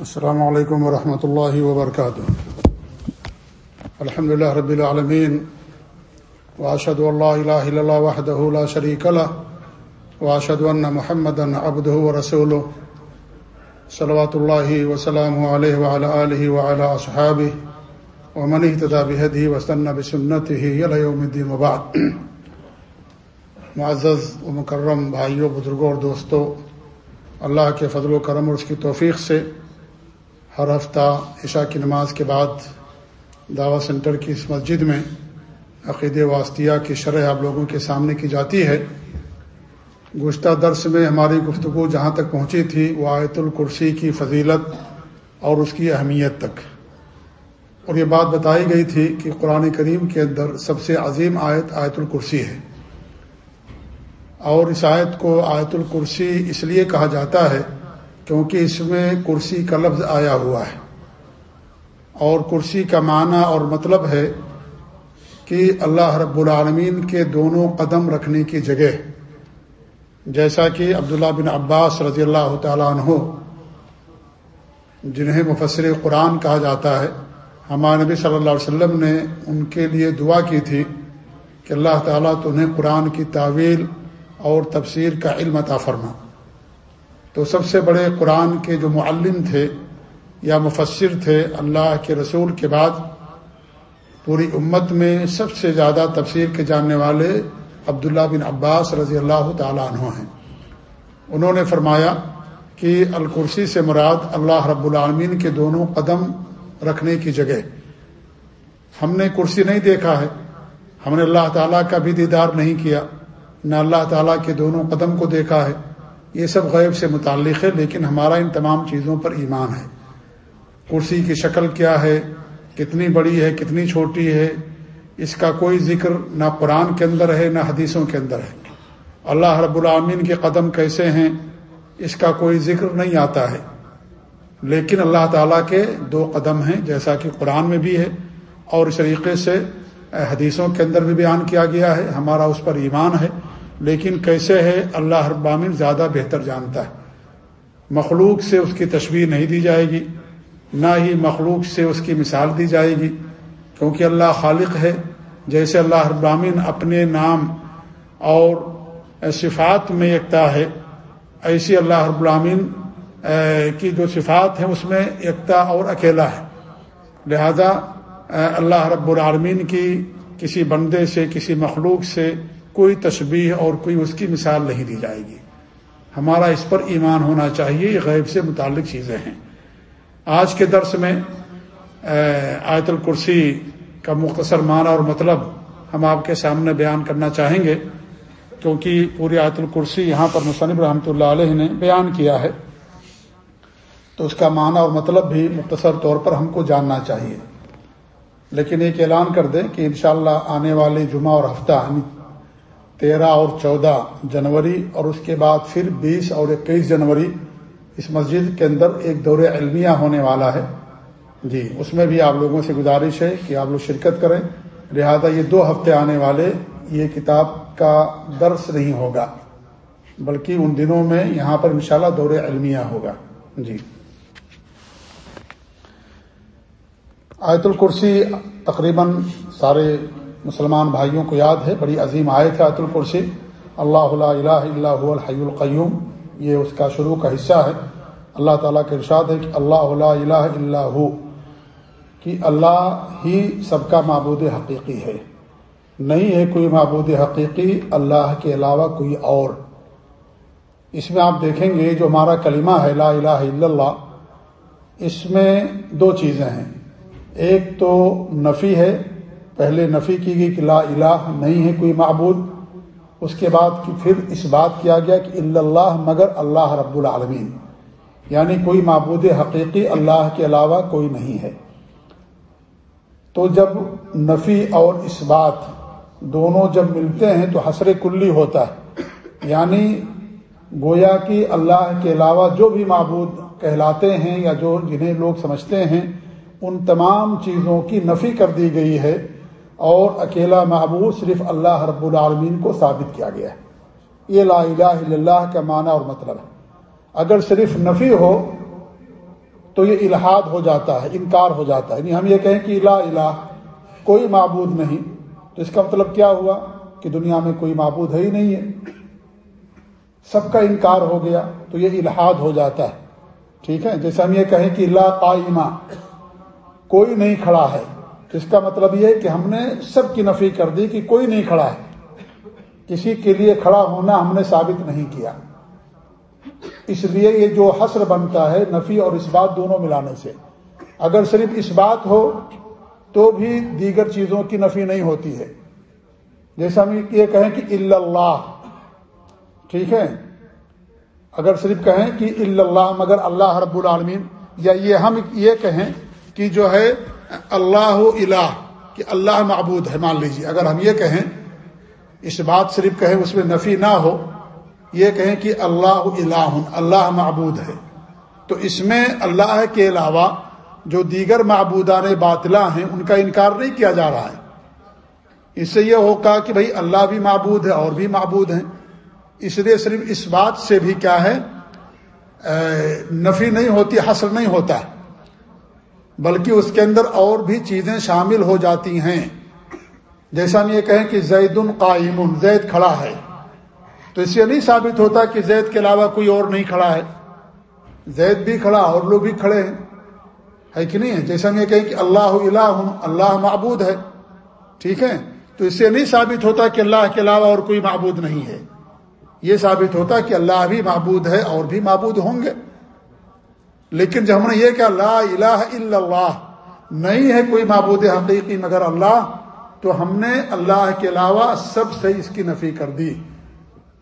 السلام علیکم ورحمۃ اللہ وبرکاتہ الحمد لله رب العالمين واشهد ان لا اله الا الله وحده لا شريك له واشهد ان محمدا عبده ورسوله، صلوات الله وسلامه عليه وعلى اله وعلى اصحابه ومن اهتدى بهديه واستنى بسنته الى يوم الدين وبعد. معزز و مکرم بھائیوں بزرگوں اور دوستوں اللہ کے فضل و کرم اور اس کی توفیق سے ہر ہفتہ عشاء کی نماز کے بعد دعوت سینٹر کی اس مسجد میں عقید واسطیہ کی شرح آپ لوگوں کے سامنے کی جاتی ہے۔ گزشتہ درس میں ہماری گفتگو جہاں تک پہنچی تھی، وہ آیت الکرسی کی فضیلت اور اس کی اہمیت تک۔ اور یہ بات بتائی گئی تھی کہ قرآن کریم کے اندر سب سے عظیم آیت آیت الکرسی ہے۔ اور اس آیت کو آیت الکرسی اس لیے کہا جاتا ہے کیونکہ اس میں کرسی کا لفظ آیا ہوا ہے۔ اور کرسی کا معنی اور مطلب ہے کہ اللہ رب العالمین کے دونوں قدم رکھنے کی جگہ۔ جیسا کہ عبداللہ بن عباس رضی اللہ تعالیٰ عنہ، جنہیں مفسر قرآن کہا جاتا ہے، ہمارے نبی صلی اللہ علیہ وسلم نے ان کے لیے دعا کی تھی کہ اللہ تعالیٰ تو انہیں قرآن کی تعویل اور تفسیر کا علم عطا فرما۔ تو سب سے بڑے قرآن کے جو معلم تھے یا مفسر تھے اللہ کے رسول کے بعد، پوری امت میں سب سے زیادہ تفسیر کے جاننے والے عبداللہ بن عباس رضی اللہ تعالیٰ عنہ ہیں۔ انہوں نے فرمایا کہ الکرسی سے مراد اللہ رب العالمین کے دونوں قدم رکھنے کی جگہ۔ ہم نے کرسی نہیں دیکھا ہے۔ ہم نے اللہ تعالیٰ کا بھی دیدار نہیں کیا۔ نہ اللہ تعالیٰ کے دونوں قدم کو دیکھا ہے۔ یہ سب غیب سے متعلق ہے، لیکن ہمارا ان تمام چیزوں پر ایمان ہے۔ کرسی کی شکل کیا ہے؟ کتنی بڑی ہے، کتنی چھوٹی ہے؟ اس کا کوئی ذکر نہ قرآن کے اندر ہے، نہ حدیثوں کے اندر ہے۔ اللہ رب العامین کے قدم کیسے ہیں؟ اس کا کوئی ذکر نہیں آتا ہے۔ لیکن اللہ تعالیٰ کے دو قدم ہیں، جیسا کہ قرآن میں بھی ہے، اور اس طریقے سے حدیثوں کے اندر بھی بیان کیا گیا ہے۔ ہمارا اس پر ایمان ہے۔ لیکن کیسے ہے، اللہ ابامن زیادہ بہتر جانتا ہے۔ مخلوق سے اس کی تشویر نہیں دی جائے گی، نہ ہی مخلوق سے اس کی مثال دی جائے گی۔ کیونکہ اللہ خالق ہے، جیسے اللہ ابامن اپنے نام اور صفات میں یکتا ہے، ایسی اللہ رب العامین کی جو صفات ہیں، اس میں یکتا اور اکیلا ہے۔ لہذا اللہ رب العالمین کی کسی بندے سے، کسی مخلوق سے کوئی تشبیح اور کوئی اس کی مثال نہیں دی جائے گی۔ ہمارا اس پر ایمان ہونا چاہیے، یہ غیب سے متعلق چیزیں ہیں۔ آج کے درس میں آیت الکرسی کا مختصر معنی اور مطلب ہم آپ کے سامنے بیان کرنا چاہیں گے، کیونکہ پوری آیت الکرسی یہاں پر مصنف رحمۃ اللہ علیہ نے بیان کیا ہے۔ تو اس کا معنی اور مطلب بھی مختصر طور پر ہم کو جاننا چاہیے۔ لیکن ایک اعلان کر دیں کہ انشاءاللہ آنے والے جمعہ اور ہفتہ یعنی تیرہ اور چودہ جنوری اور اس کے بعد پھر بیس اور اکیس جنوری اس مسجد کے اندر ایک دور علمیہ ہونے والا ہے۔ جی اس میں بھی آپ لوگوں سے گزارش ہے کہ آپ لوگ شرکت کریں۔ لہذا یہ دو ہفتے آنے والے یہ کتاب کا درس نہیں ہوگا، بلکہ ان دنوں میں یہاں پر انشاءاللہ دور علمیہ ہوگا۔ جی۔ آیت الکرسی تقریباً سارے مسلمان بھائیوں کو یاد ہے، بڑی عظیم آیت ہے آیت الکرسی اللہ الہ اللہ الحی القیوم۔ یہ اس کا شروع کا حصہ ہے۔ اللہ تعالیٰ کے ارشاد ہے کہ اللہ الہ اللہ کہ اللہ ہی سب کا معبود حقیقی ہے۔ نہیں ہے کوئی معبود حقیقی اللہ کے علاوہ کوئی اور۔ اس میں آپ دیکھیں گے جو ہمارا کلمہ ہے لا الہ الا اللہ، اس میں دو چیزیں ہیں۔ ایک تو نفی ہے پہلے نفی کی گئی کہ لا الہ نہیں ہے کوئی معبود، اس کے بعد پھر اس بات کیا گیا کہ اللہ مگر اللہ رب العالمین۔ یعنی کوئی معبود حقیقی اللہ کے علاوہ کوئی نہیں ہے۔ تو جب نفی اور اس بات دونوں جب ملتے ہیں تو حسر کلی ہوتا ہے۔ یعنی گویا کہ اللہ کے علاوہ جو بھی معبود کہلاتے ہیں یا جو جنہیں لوگ سمجھتے ہیں، ان تمام چیزوں کی نفی کر دی گئی ہے۔ اور اکیلا معبود صرف اللہ رب العالمین کو ثابت کیا گیا ہے۔ یہ لا الہ الا اللہ کا معنی اور مطلب ہے۔ اگر صرف نفی ہو تو یہ الحاد ہو جاتا ہے، انکار ہو جاتا ہے۔ یعنی ہم یہ کہیں کہ الہ الہ، کوئی معبود نہیں۔ تو اس کا مطلب کیا ہوا؟ کہ دنیا میں کوئی معبود ہے ہی نہیں ہے۔ سب کا انکار ہو گیا تو یہ الحاد ہو جاتا ہے۔ ٹھیک ہے؟ جیسے ہم یہ کہیں کہ اللہ قائمہ، کوئی نہیں کھڑا ہے۔ اس کا مطلب یہ ہے کہ ہم نے سب کی نفی کر دی کہ کوئی نہیں کھڑا ہے۔ کسی کے لیے کھڑا ہونا ہم نے ثابت نہیں کیا۔ اس لیے یہ جو حسر بنتا ہے نفی اور اس بات دونوں ملانے سے۔ اگر صرف اس بات ہو تو بھی دیگر چیزوں کی نفی نہیں ہوتی ہے۔ جیسا ہم یہ کہیں کہ اللہ، ٹھیک ہے؟ اگر صرف کہیں کہ اللہ مگر اللہ رب العالمین، یا یہ ہم یہ کہیں کہ جو ہے اللہ الہ، کہ اللہ معبود ہے، مان لیجیے اگر ہم یہ کہیں، اس بات صرف کہیں، اس میں نفی نہ ہو، یہ کہیں کہ اللہ الہ، اللہ معبود ہے۔ تو اس میں اللہ کے علاوہ جو دیگر معبودان باطلا ہیں، ان کا انکار نہیں کیا جا رہا ہے۔ اس سے یہ ہوگا کہ بھائی اللہ بھی معبود ہے، اور بھی معبود ہیں۔ اس لیے صرف اس بات سے بھی کیا ہے نفی نہیں ہوتی حسر نہیں ہوتا۔ ہے بلکہ اس کے اندر اور بھی چیزیں شامل ہو جاتی ہیں۔ جیسا ہم یہ کہیں کہ زید القائم زید کھڑا ہے۔ تو اس سے نہیں ثابت ہوتا کہ زید کے علاوہ کوئی اور نہیں کھڑا ہے۔ زید بھی کھڑا اور لوگ بھی کھڑے ہیں۔ ہے کہ نہیں؟ ہے جیسا ہم یہ کہیں کہ اللہ الہ، اللہ معبود ہے۔ ٹھیک ہے؟ تو اس سے نہیں ثابت ہوتا کہ اللہ کے علاوہ اور کوئی معبود نہیں ہے۔ یہ ثابت ہوتا کہ اللہ بھی معبود ہے اور بھی معبود ہوں گے۔ لیکن جب ہم نے یہ کہ لا الہ الا اللہ، نہیں ہے کوئی معبود حقیقی مگر اللہ، تو ہم نے اللہ کے علاوہ سب سے اس کی نفی کر دی۔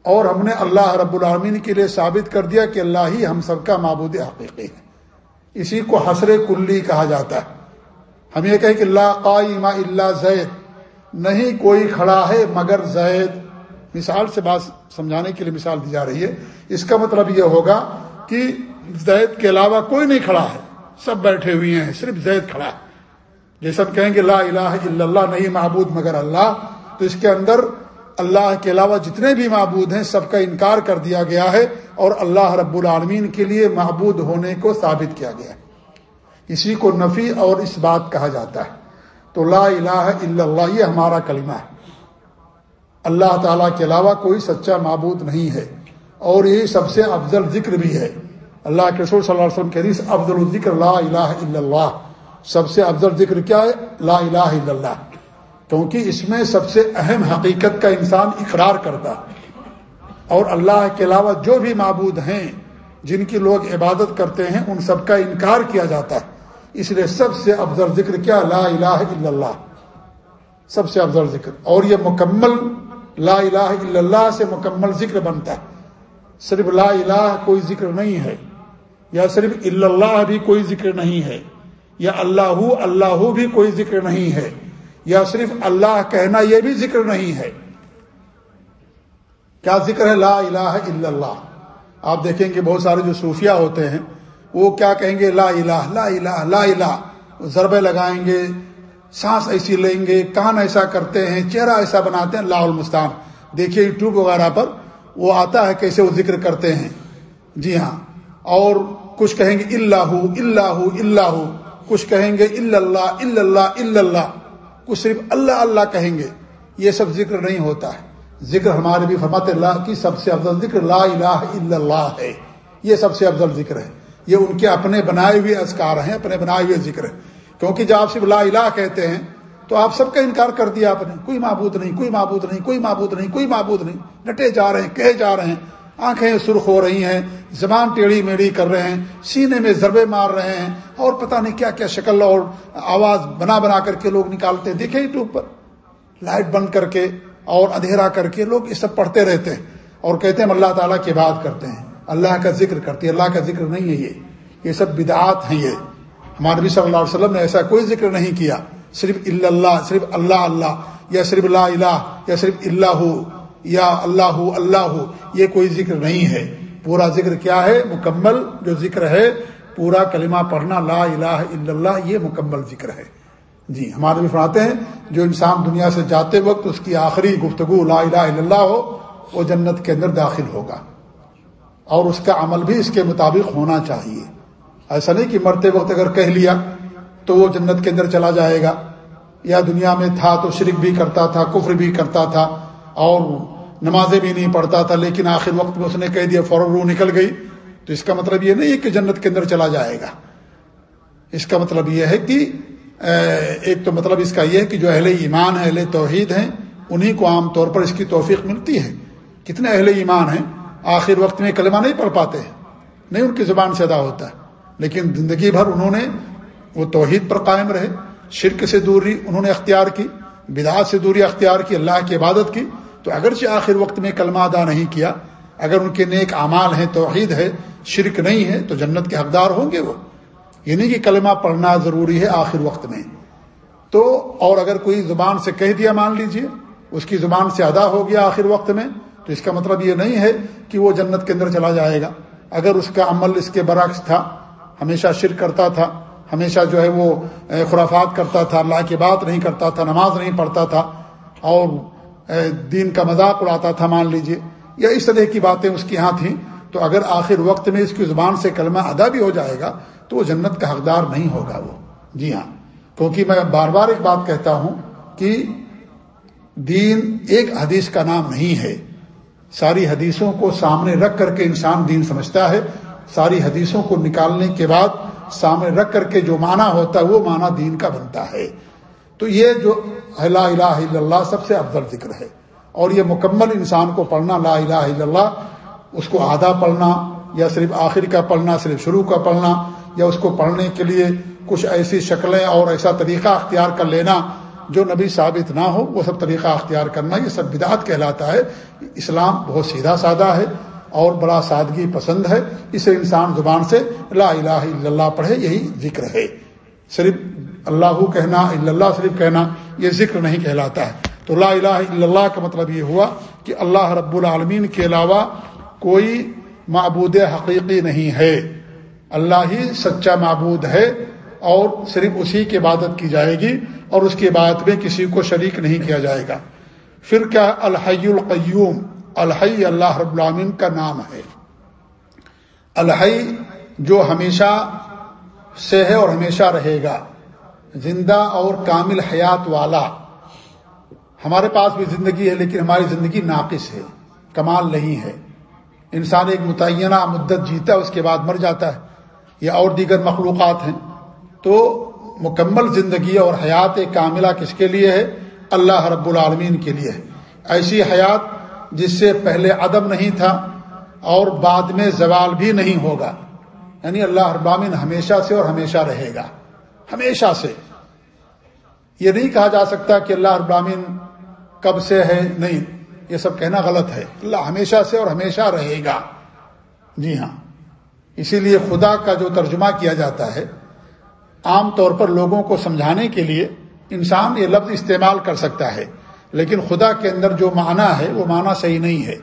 اور ہم نے اللہ رب العالمین کے لیے ثابت کر دیا کہ اللہ ہی ہم سب کا معبود حقیقی ہے۔ اسی کو حسر کلی کہا جاتا ہے۔ ہم یہ کہیں کہ اللہ قائم اللہ زید، نہیں کوئی کھڑا ہے مگر زید۔ مثال سے بات سمجھانے کے لیے مثال دی جا رہی ہے۔ اس کا مطلب یہ ہوگا کہ زید کے علاوہ کوئی نہیں کھڑا ہے۔ سب بیٹھے ہوئے ہیں، صرف زید کھڑا ہے۔ جیسا کہیں گے لا الہ الا اللہ، نہیں معبود مگر اللہ۔ تو اس کے اندر اللہ کے علاوہ جتنے بھی معبود ہیں، سب کا انکار کر دیا گیا ہے۔ اور اللہ رب العالمین کے لیے معبود ہونے کو ثابت کیا گیا اسی کو نفی اور اس بات کہا جاتا ہے۔ تو لا الہ الا اللہ، یہ ہمارا کلمہ ہے۔ اللہ تعالیٰ کے علاوہ کوئی سچا معبود نہیں ہے۔ اور یہ سب سے افضل ذکر بھی ہے۔ اللہ کے رسول صلی اللہ علیہ وسلم کے حدیث، افضل الذکر لا الہ الا اللہ۔ سب سے افضل ذکر کیا ہے؟ لا الہ الا اللہ۔ کیونکہ اس میں سب سے اہم حقیقت کا انسان اقرار کرتا۔ اور اللہ کے علاوہ جو بھی معبود ہیں، جن کی لوگ عبادت کرتے ہیں، ان سب کا انکار کیا جاتا ہے۔ اس لیے سب سے افضل ذکر کیا؟ لا الہ الا اللہ۔ سب سے افضل ذکر۔ اور یہ مکمل لا الہ الا اللہ سے مکمل ذکر بنتا ہے۔ صرف لا الہ کوئی ذکر نہیں ہے۔ یا صرف الا اللہ بھی کوئی ذکر نہیں ہے، یا اللہ اللہ بھی کوئی ذکر نہیں ہے، یا صرف اللہ کہنا یہ بھی ذکر نہیں ہے۔ کیا ذکر ہے؟ لا الہ الا اللہ۔ آپ دیکھیں گے بہت سارے جو صوفیہ ہوتے ہیں، وہ کیا کہیں گے؟ لا الہ لا الہ لا الہ۔ ضربے لگائیں گے، سانس ایسی لیں گے، کان ایسا کرتے ہیں، چہرہ ایسا بناتے ہیں، اللہ المستان دیکھیے یوٹیوب وغیرہ پر وہ آتا ہے کیسے وہ ذکر کرتے ہیں۔ جی ہاں۔ اور کچھ کہیں گے اللہ اللہ اللہ، کچھ کہیں گے اللہ اللہ اللہ، کچھ صرف اللہ اللہ کہیں گے، یہ سب ذکر نہیں ہوتا ہے۔ ذکر ہمارے بھی فرمات اللہ کی سب سے افضل ذکر لا الہ الا اللہ ہے۔ یہ سب سے افضل ذکر ہے۔ یہ ان کے اپنے بنائے ہوئے اذکار ہیں، اپنے بنائے ہوئے ذکر ہیں۔ کیونکہ جب آپ صرف لا الہ کہتے ہیں، تو آپ سب کا انکار کر دیا آپ نے۔ کوئی معبود نہیں، کوئی معبود نہیں، کوئی معبود نہیں، کوئی معبود نہیں۔ ڈٹے جا رہے ہیں، کہے جا رہے ہیں۔ آنکھیں سرخ ہو رہی ہیں، زبان ٹیڑھی میڑھی کر رہے ہیں، سینے میں ضربے مار رہے ہیں اور پتہ نہیں کیا کیا شکل اور آواز بنا بنا کر کے لوگ نکالتے ہیں۔ دیکھیں یوٹیوب پر۔ لائٹ بند کر کے اور اندھیرا کر کے لوگ یہ سب پڑھتے رہتے ہیں اور کہتے ہیں ہم اللہ تعالیٰ کی بات کرتے ہیں۔ اللہ کا ذکر کرتے ہیں۔ اللہ کا ذکر نہیں ہے یہ۔ یہ سب بدعات ہیں یہ۔ ہمارے نبی صلی اللہ علیہ وسلم نے ایسا کوئی ذکر نہیں کیا۔ صرف اللہ صرف اللہ اللہ، یا صرف لا الہ، یا صرف اللہ۔ یا اللہ اللہ، یہ کوئی ذکر نہیں ہے۔ پورا ذکر کیا ہے؟ مکمل جو ذکر ہے، پورا کلمہ پڑھنا لا الہ الا اللہ، یہ مکمل ذکر ہے۔ جی ہمارے بھی فرماتے ہیں، جو انسان دنیا سے جاتے وقت اس کی آخری گفتگو لا الہ الا اللہ ہو، وہ جنت کے اندر داخل ہوگا۔ اور اس کا عمل بھی اس کے مطابق ہونا چاہیے۔ ایسا نہیں کہ مرتے وقت اگر کہہ لیا تو وہ جنت کے اندر چلا جائے گا۔ یا دنیا میں تھا تو شرک بھی کرتا تھا، کفر بھی کرتا تھا، اور نمازیں بھی نہیں پڑھتا تھا، لیکن آخر وقت میں اس نے کہہ دیا، فوراً روح نکل گئی۔ تو اس کا مطلب یہ نہیں ہے کہ جنت کے اندر چلا جائے گا۔ اس کا مطلب یہ ہے کہ ایک تو مطلب اس کا یہ ہے کہ جو اہل ایمان ہے اہل توحید ہیں انہیں کو عام طور پر اس کی توفیق ملتی ہے۔ کتنے اہل ایمان ہیں، آخر وقت میں کلمہ نہیں پڑھ پاتے ہیں، نہیں ان کی زبان سے ادا ہوتا۔ ہے لیکن زندگی بھر انہوں نے وہ توحید پر قائم رہے، شرک سے دوری انہوں نے اختیار کی بدعات سے دوری اختیار کی، اللہ کی عبادت کی۔ تو اگرچہ آخر وقت میں کلمہ ادا نہیں کیا، اگر ان کے نیک اعمال ہیں، توحید ہے، شرک نہیں ہے، تو جنت کے حقدار ہوں گے وہ۔ یہ نہیں کہ کلمہ پڑھنا ضروری ہے آخر وقت میں۔ تو اور اگر کوئی زبان سے کہہ دیا، مان لیجیے، اس کی زبان سے ادا ہو گیا آخر وقت میں، تو اس کا مطلب یہ نہیں ہے کہ وہ جنت کے اندر چلا جائے گا۔ اگر اس کا عمل اس کے برعکس تھا، ہمیشہ شرک کرتا تھا، ہمیشہ جو ہے وہ خرافات کرتا تھا، اللہ کی بات نہیں کرتا تھا، نماز نہیں پڑھتا تھا، اور دین کا مذاق اڑاتا تھا، مان لیجیے، یا اس طرح کی باتیں اس کی یہاں تھیں، تو اگر آخر وقت میں اس کی زبان سے کلمہ ادا بھی ہو جائے گا، تو وہ جنت کا حقدار نہیں ہوگا وہ۔ جی ہاں کیونکہ میں بار بار ایک بات کہتا ہوں کہ دین ایک حدیث کا نام نہیں ہے۔ ساری حدیثوں کو سامنے رکھ کر کے انسان دین سمجھتا ہے۔ ساری حدیثوں کو نکالنے کے بعد سامنے رکھ کر کے جو معنی ہوتا ہے، وہ معنی دین کا بنتا ہے۔ تو یہ جو لا الہ الا اللہ سب سے افضل ذکر ہے۔ اور یہ مکمل انسان کو پڑھنا، لا الہ الا اللہ، اس کو آدھا پڑھنا، یا صرف آخر کا پڑھنا، صرف شروع کا پڑھنا، یا اس کو پڑھنے کے لیے کچھ ایسی شکلیں اور ایسا طریقہ اختیار کر لینا جو نبی ثابت نہ ہو، وہ سب طریقہ اختیار کرنا، یہ سب بدعت کہلاتا ہے۔ اسلام بہت سیدھا سادہ ہے اور بڑا سادگی پسند ہے۔ اسے انسان زبان سے لا الہ الا اللہ پڑھے، یہی ذکر ہے۔ صرف اللہ کہنا، اللہ صرف کہنا، یہ ذکر نہیں کہلاتا ہے۔ تو لا الہ الا اللہ کا مطلب یہ ہوا کہ اللہ رب العالمین کے علاوہ کوئی معبود حقیقی نہیں ہے۔ اللہ ہی سچا معبود ہے اور صرف اسی کی عبادت کی جائے گی اور اس کی عبادت میں کسی کو شریک نہیں کیا جائے گا۔ پھر کیا الحی القیوم؟ الحی اللہ رب العامن کا نام ہے۔ الحی جو ہمیشہ سے ہے اور ہمیشہ رہے گا۔ زندہ اور کامل حیات والا۔ ہمارے پاس بھی زندگی ہے لیکن ہماری زندگی ناقص ہے، کمال نہیں ہے۔ انسان ایک متعینہ مدت جیتا ہے، اس کے بعد مر جاتا ہے۔ یا اور دیگر مخلوقات ہیں۔ تو مکمل زندگی اور حیات کاملہ کس کے لیے ہے؟ اللہ رب العالمین کے لیے ہے۔ ایسی حیات جس سے پہلے عدم نہیں تھا اور بعد میں زوال بھی نہیں ہوگا۔ یعنی اللہ ابامن ہمیشہ سے اور ہمیشہ رہے گا۔ ہمیشہ سے۔ یہ نہیں کہا جا سکتا کہ اللہ ابامن کب سے ہے، نہیں۔ یہ سب کہنا غلط ہے۔ اللہ ہمیشہ سے اور ہمیشہ رہے گا۔ جی ہاں۔ اسی لیے خدا کا جو ترجمہ کیا جاتا ہے، عام طور پر لوگوں کو سمجھانے کے لیے انسان یہ لفظ استعمال کر سکتا ہے۔ لیکن خدا کے اندر جو معنی ہے، وہ معنی صحیح نہیں ہے۔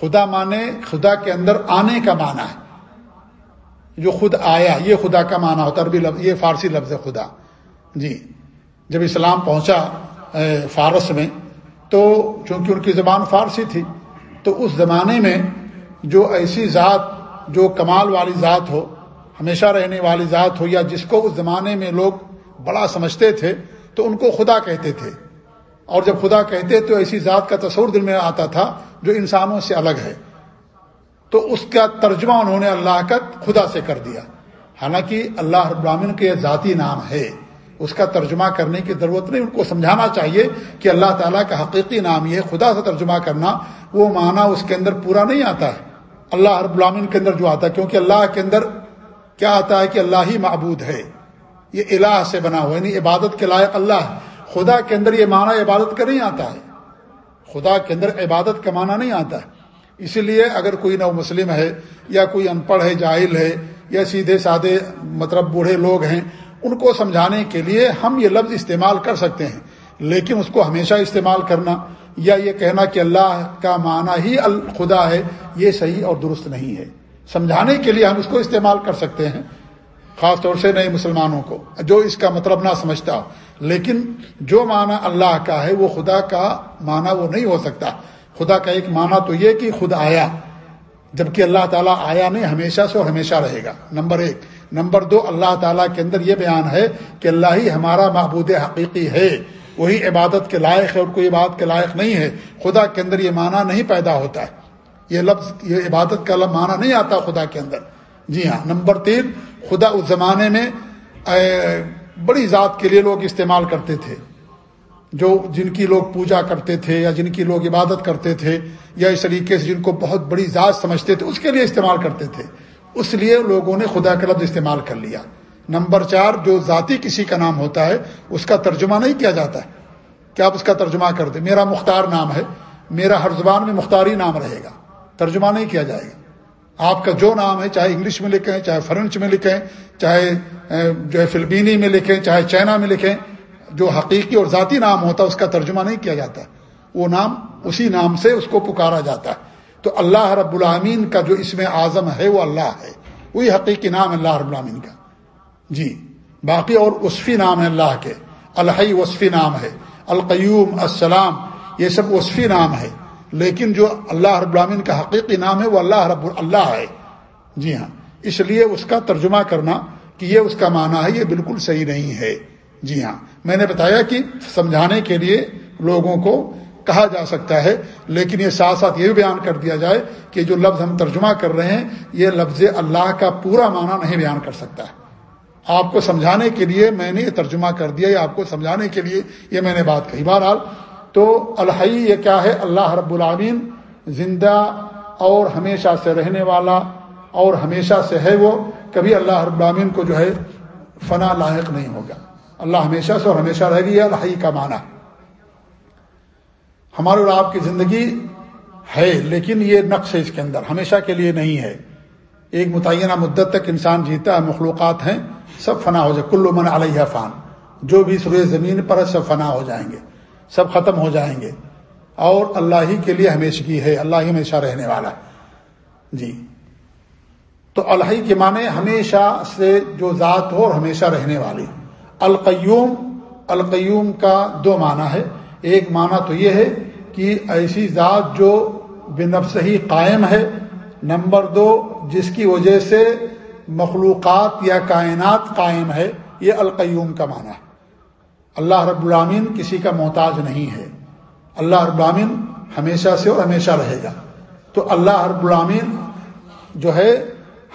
خدا مانے، خدا کے اندر آنے کا معنی ہے۔ جو خود آیا، یہ خدا کا معنی ہوتا عربی لفظ، یہ فارسی لفظ ہے خدا۔ جی جب اسلام پہنچا فارس میں، تو چونکہ ان کی زبان فارسی تھی، تو اس زمانے میں جو ایسی ذات، جو کمال والی ذات ہو، ہمیشہ رہنے والی ذات ہو، یا جس کو اس زمانے میں لوگ بڑا سمجھتے تھے، تو ان کو خدا کہتے تھے۔ اور جب خدا کہتے، تو ایسی ذات کا تصور دل میں آتا تھا، جو انسانوں سے الگ ہے۔ تو اس کا ترجمہ انہوں نے اللہ کا خدا سے کر دیا۔ حالانکہ اللہ ابراہین کے ذاتی نام ہے۔ اس کا ترجمہ کرنے کی ضرورت نہیں، ان کو سمجھانا چاہیے کہ اللہ تعالیٰ کا حقیقی نام یہ خدا سے ترجمہ کرنا، وہ معنی اس کے اندر پورا نہیں آتا ہے۔ اللہ رب العامن کے اندر جو آتا ہے، کیونکہ اللہ کے اندر کیا آتا ہے کہ اللہ ہی معبود ہے۔ یہ الہ سے بنا ہوا یعنی عبادت کے لائق اللہ خدا کے اندر یہ معنی عبادت کا نہیں آتا ہے۔ خدا کے اندر عبادت کا معنی نہیں آتا ہے۔ اسی لیے اگر کوئی نو مسلم ہے یا کوئی ان پڑھ ہے، جاہل ہے یا سیدھے سادے مطلب بوڑھے لوگ ہیں، ان کو سمجھانے کے لیے ہم یہ لفظ استعمال کر سکتے ہیں۔ لیکن اس کو ہمیشہ استعمال کرنا یا یہ کہنا کہ اللہ کا معنی ہی خدا ہے، یہ صحیح اور درست نہیں ہے۔ سمجھانے کے لیے ہم اس کو استعمال کر سکتے ہیں، خاص طور سے نئے مسلمانوں کو، جو اس کا مطلب نہ سمجھتا ہو۔ لیکن جو معنی اللہ کا ہے، وہ خدا کا معنی وہ نہیں ہو سکتا۔ خدا کا ایک معنی تو یہ کہ خود آیا، جبکہ اللہ تعالیٰ آیا نہیں، ہمیشہ سے اور ہمیشہ رہے گا۔ نمبر ایک۔ نمبر دو، اللہ تعالیٰ کے اندر یہ بیان ہے کہ اللہ ہی ہمارا معبود حقیقی ہے، وہی عبادت کے لائق ہے اور کوئی عبادت کے لائق نہیں ہے۔ خدا کے اندر یہ معنی نہیں پیدا ہوتا۔ ہے یہ لفظ، یہ عبادت کا لفظ معنی نہیں آتا خدا کے اندر۔ جی ہاں۔ نمبر تین، خدا اس زمانے میں بڑی ذات کے لیے لوگ استعمال کرتے تھے۔ جو جن کی لوگ پوجا کرتے تھے یا جن کی لوگ عبادت کرتے تھے یا اس طریقے سے جن کو بہت بڑی ذات سمجھتے تھے، اس کے لیے استعمال کرتے تھے۔ اس لیے لوگوں نے خدا کا لفظ استعمال کر لیا۔ نمبر چار، جو ذاتی کسی کا نام ہوتا ہے، اس کا ترجمہ نہیں کیا جاتا ہے۔ کیا آپ اس کا ترجمہ کر دیں؟ میرا مختار نام ہے، میرا ہر زبان میں مختاری نام رہے گا۔ ترجمہ نہیں کیا جائے گا۔ آپ کا جو نام ہے، چاہے انگلش میں لکھیں، چاہے فرنچ میں لکھیں، چاہے جو ہے فلپینی میں لکھیں، چاہے چائنا میں لکھیں جو حقیقی اور ذاتی نام ہوتا ہے، اس کا ترجمہ نہیں کیا جاتا۔ وہ نام اسی نام سے اس کو پکارا جاتا ہے۔ تو اللہ رب العامین کا جو اس میں اعظم ہے، وہ اللہ ہے۔ وہی حقیقی نام اللہ رب العامین کا۔ جی۔ باقی اور وصفی نام ہے اللہ کے۔ الحی وصفی نام ہے۔ القیوم، السلام، یہ سب وصفی نام ہے۔ لیکن جو اللہ رب العامین کا حقیقی نام ہے، وہ اللہ رب اللہ ہے۔ جی ہاں۔ اس لیے اس کا ترجمہ کرنا کہ یہ اس کا معنی ہے، یہ بالکل صحیح نہیں ہے۔ جی ہاں۔ میں نے بتایا کہ سمجھانے کے لیے لوگوں کو کہا جا سکتا ہے، لیکن یہ ساتھ ساتھ یہ بھی بیان کر دیا جائے کہ جو لفظ ہم ترجمہ کر رہے ہیں، یہ لفظ اللہ کا پورا معنی نہیں بیان کر سکتا۔ ہے آپ کو سمجھانے کے لیے میں نے یہ ترجمہ کر دیا یا آپ کو سمجھانے کے لیے یہ میں نے بات کہی۔ بہرحال، تو الحی یہ کیا ہے؟ اللہ رب العامین زندہ اور ہمیشہ سے رہنے والا اور ہمیشہ سے ہے وہ، کبھی اللہ رب العامین کو جو ہے فنا لاحق نہیں ہوگا۔ اللہ ہمیشہ سے اور ہمیشہ رہ گی الحی کا معنی۔ ہمارے اور آپ کی زندگی ہے، لیکن یہ نقش ہے اس کے اندر، ہمیشہ کے لیے نہیں ہے۔ ایک متعینہ مدت تک انسان جیتا ہے، مخلوقات ہیں، سب فنا ہو جائے۔ کلو من علیہ فان۔ جو بھی سروے زمین پر سب فنا ہو جائیں گے۔ سب ختم ہو جائیں گے۔ اور اللہ ہی کے لیے ہمیشگی ہے، اللہ ہی ہمیشہ رہنے والا جی۔ تو اللہ کے معنی ہمیشہ سے جو ذات ہو، اور ہمیشہ رہنے والی القیوم القیوم کا دو معنی ہے۔ ایک معنی تو یہ ہے کہ ایسی ذات جو بنفس ہی قائم ہے۔ نمبر دو، جس کی وجہ سے مخلوقات یا کائنات قائم ہے۔ یہ القیوم کا معنی ہے۔ اللہ رب العامین کسی کا محتاج نہیں ہے۔ اللہ رب العامین ہمیشہ سے اور ہمیشہ رہے گا۔ تو اللہ رب العامین جو ہے،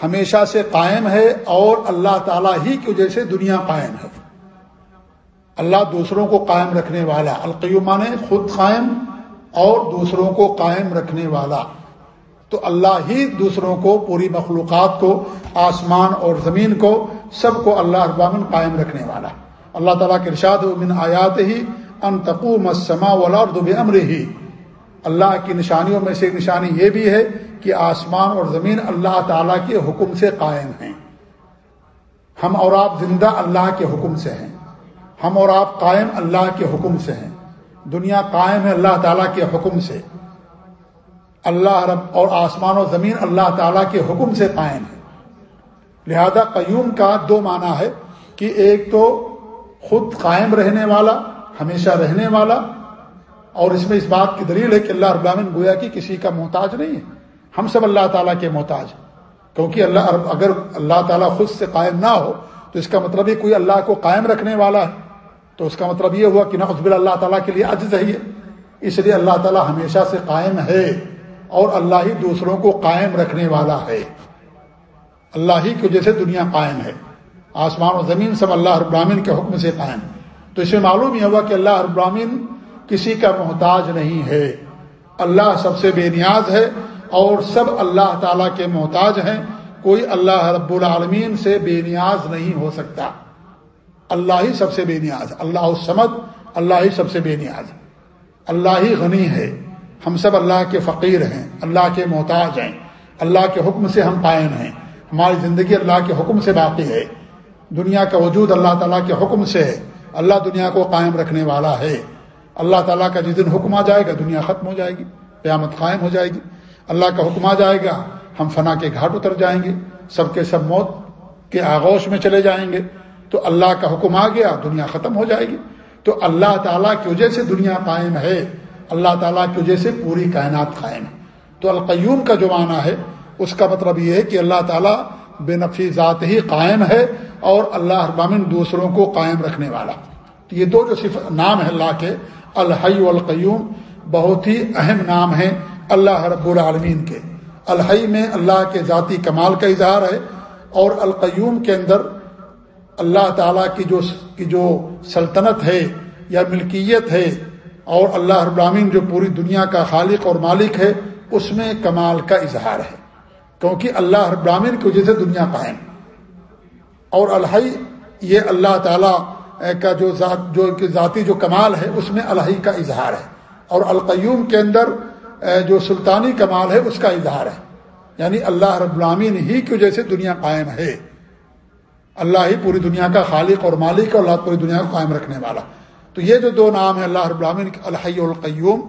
ہمیشہ سے قائم ہے اور اللہ تعالیٰ ہی کی وجہ سے دنیا قائم ہے۔ اللہ دوسروں کو قائم رکھنے والا القیومان خود قائم اور دوسروں کو قائم رکھنے والا۔ تو اللہ ہی دوسروں کو، پوری مخلوقات کو، آسمان اور زمین کو، سب کو اللہ ابامن قائم رکھنے والا۔ اللہ تعالیٰ کے ارشاد من آیات ہی ان تقوم السما والارض بامر ہی اللہ کی نشانیوں میں سے ایک نشانی یہ بھی ہے کہ آسمان اور زمین اللہ تعالیٰ کے حکم سے قائم ہیں۔ ہم اور آپ زندہ اللہ کے حکم سے ہیں۔ ہم اور آپ قائم اللہ کے حکم سے ہیں۔ دنیا قائم ہے اللہ تعالیٰ کے حکم سے۔ اللہ رب اور آسمان و زمین اللہ تعالیٰ کے حکم سے قائم ہے۔ لہذا قیوم کا دو معنی ہے کہ ایک تو خود قائم رہنے والا، ہمیشہ رہنے والا، اور اس میں اس بات کی دلیل ہے کہ اللہ ابامن گویا کی کسی کا محتاج نہیں ہے۔ ہم سب اللہ تعالیٰ کے محتاج کیونکہ اللہ، اگر اللہ تعالیٰ خود سے قائم نہ ہو تو اس کا مطلب ہی کوئی اللہ کو قائم رکھنے والا ہے۔ تو اس کا مطلب یہ ہوا کہ نقص اللہ تعالیٰ کے لیے عجز ہے اس لیے اللہ تعالیٰ ہمیشہ سے قائم ہے اور اللہ ہی دوسروں کو قائم رکھنے والا ہے۔ اللہ ہی کی وجہ سے دنیا قائم ہے۔ آسمان و زمین سب اللہ ابراہین کے حکم سے قائم۔ تو اس میں معلوم یہ ہوا کہ اللہ ابراہین کسی کا محتاج نہیں ہے۔ اللہ سب سے بے نیاز ہے اور سب اللہ تعالیٰ کے محتاج ہیں۔ کوئی اللہ رب العالمین سے بے نیاز نہیں ہو سکتا۔ اللہ ہی سب سے بے نیاز، اللہ سمد اللہ ہی سب سے بے نیاز۔ اللہ ہی غنی ہے۔ ہم سب اللہ کے فقیر ہیں، اللہ کے محتاج ہیں۔ اللہ کے حکم سے ہم قائم ہیں۔ ہماری زندگی اللہ کے حکم سے باقی ہے۔ دنیا کا وجود اللہ تعالیٰ کے حکم سے ہے۔ اللہ دنیا کو قائم رکھنے والا ہے۔ اللہ تعالیٰ کا جس دن حکم آ جائے گا، دنیا ختم ہو جائے گی، قیامت قائم ہو جائے گی۔ اللہ کا حکم آ جائے گا، ہم فنا کے گھاٹ اتر جائیں گے۔ سب کے سب موت کے آغوش میں چلے جائیں گے۔ تو اللہ کا حکم آ گیا، دنیا ختم ہو جائے گی۔ تو اللہ تعالیٰ کی وجہ سے دنیا قائم ہے۔ اللہ تعالیٰ کی وجہ سے پوری کائنات قائم ہے۔ تو القیوم کا جو معنی ہے، اس کا مطلب یہ ہے کہ اللہ تعالیٰ بے نفی ذات ہی قائم ہے اور اللہ ابامن دوسروں کو قائم رکھنے والا۔ تو یہ دو جو صرف نام ہے اللہ کے، الحی القیوم بہت ہی اہم نام ہیں اللہ رب العالمین کے۔ الحی میں اللہ کے ذاتی کمال کا اظہار ہے اور القیوم کے اندر اللہ تعالیٰ کی جو کی جو سلطنت ہے یا ملکیت ہے اور اللہ ابراہین جو پوری دنیا کا خالق اور مالک ہے، اس میں کمال کا اظہار ہے۔ کیونکہ اللہ ابراہین کی وجہ سے دنیا قائم۔ اور الحی یہ اللہ تعالیٰ کا جو ذات، جو ذاتی جو کمال ہے، اس میں الحی کا اظہار ہے۔ اور القیوم کے اندر جو سلطانی کمال ہے، اس کا اظہار ہے۔ یعنی اللہ رب العامین ہی کی وجہ سے دنیا قائم ہے۔ اللہ ہی پوری دنیا کا خالق اور مالک اور اللہ پوری دنیا کو قائم رکھنے والا۔ تو یہ جو دو نام ہیں اللہ رب العامین الحی القیوم